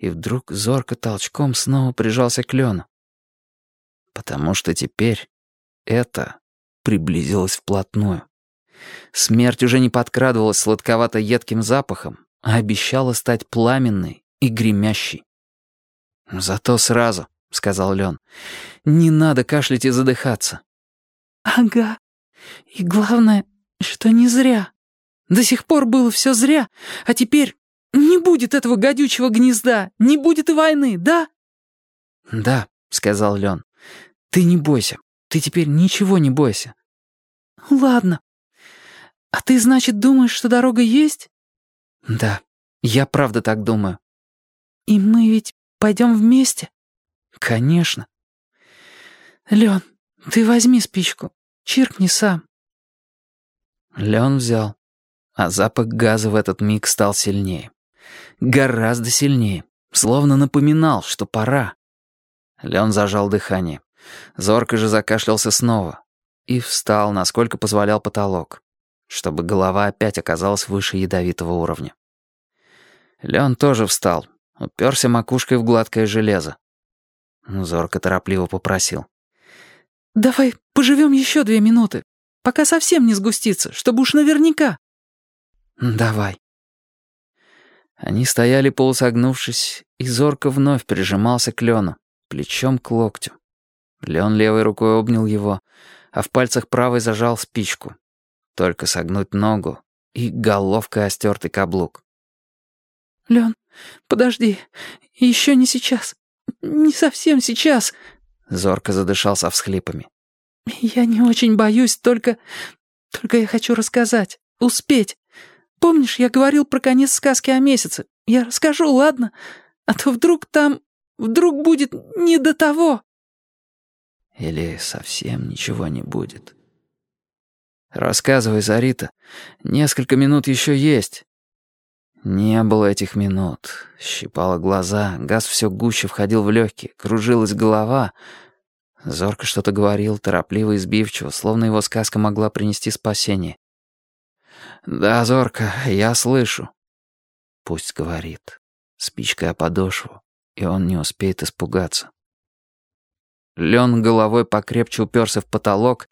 и вдруг зорко толчком снова прижался к Лену. Потому что теперь это приблизилось вплотную. Смерть уже не подкрадывалась сладковато-едким запахом, а обещала стать пламенной и гремящей. «Зато сразу», — сказал Лен, — «не надо кашлять и задыхаться». «Ага. И главное, что не зря. До сих пор было все зря, а теперь не будет этого гадючего гнезда, не будет и войны, да?» «Да», — сказал Лен. «Ты не бойся. Ты теперь ничего не бойся». «Ладно. А ты, значит, думаешь, что дорога есть?» «Да, я правда так думаю». «И мы ведь пойдем вместе?» «Конечно». «Лен, ты возьми спичку, чиркни сам». Лен взял, а запах газа в этот миг стал сильнее. Гораздо сильнее, словно напоминал, что пора. Лен зажал дыхание. Зорко же закашлялся снова и встал, насколько позволял потолок, чтобы голова опять оказалась выше ядовитого уровня. Лен тоже встал, уперся макушкой в гладкое железо. Зорко торопливо попросил. «Давай поживем еще две минуты, пока совсем не сгустится, чтобы уж наверняка». «Давай». Они стояли полусогнувшись, и Зорко вновь прижимался к Лену, плечом к локтю. Лен левой рукой обнял его, а в пальцах правой зажал спичку. Только согнуть ногу и головкой остертый каблук. «Лен, подожди, еще не сейчас, не совсем сейчас», — зорко задышал со всхлипами. «Я не очень боюсь, только... только я хочу рассказать, успеть. Помнишь, я говорил про конец сказки о месяце? Я расскажу, ладно? А то вдруг там... вдруг будет не до того». Или совсем ничего не будет. Рассказывай, Зарита. Несколько минут еще есть. Не было этих минут. Щипало глаза, газ все гуще входил в легкие, кружилась голова. Зорко что-то говорил, торопливо и сбивчиво, словно его сказка могла принести спасение. «Да, Зорко, я слышу». Пусть говорит. Спичкой о подошву, и он не успеет испугаться. Лен головой покрепче уперся в потолок,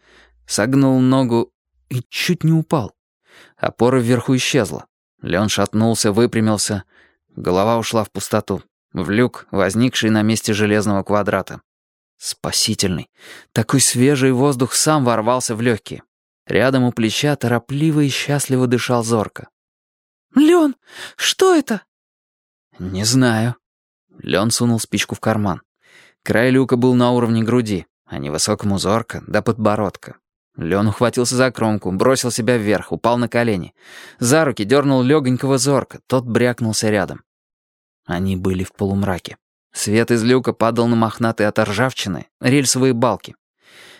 согнул ногу и чуть не упал. Опора вверху исчезла. Лен шатнулся, выпрямился. Голова ушла в пустоту, в люк, возникший на месте железного квадрата. Спасительный. Такой свежий воздух сам ворвался в легкие. Рядом у плеча торопливо и счастливо дышал зорко. «Лен, что это?» «Не знаю». Лен сунул спичку в карман. Край люка был на уровне груди, а невысокому зорко до подбородка. Лен ухватился за кромку, бросил себя вверх, упал на колени. За руки дернул легонького зорка, тот брякнулся рядом. Они были в полумраке. Свет из люка падал на мохнатые от ржавчины рельсовые балки.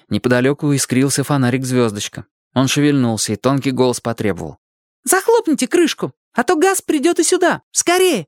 Неподалеку искрился фонарик-звездочка. Он шевельнулся, и тонкий голос потребовал. «Захлопните крышку, а то газ придет и сюда. Скорее!»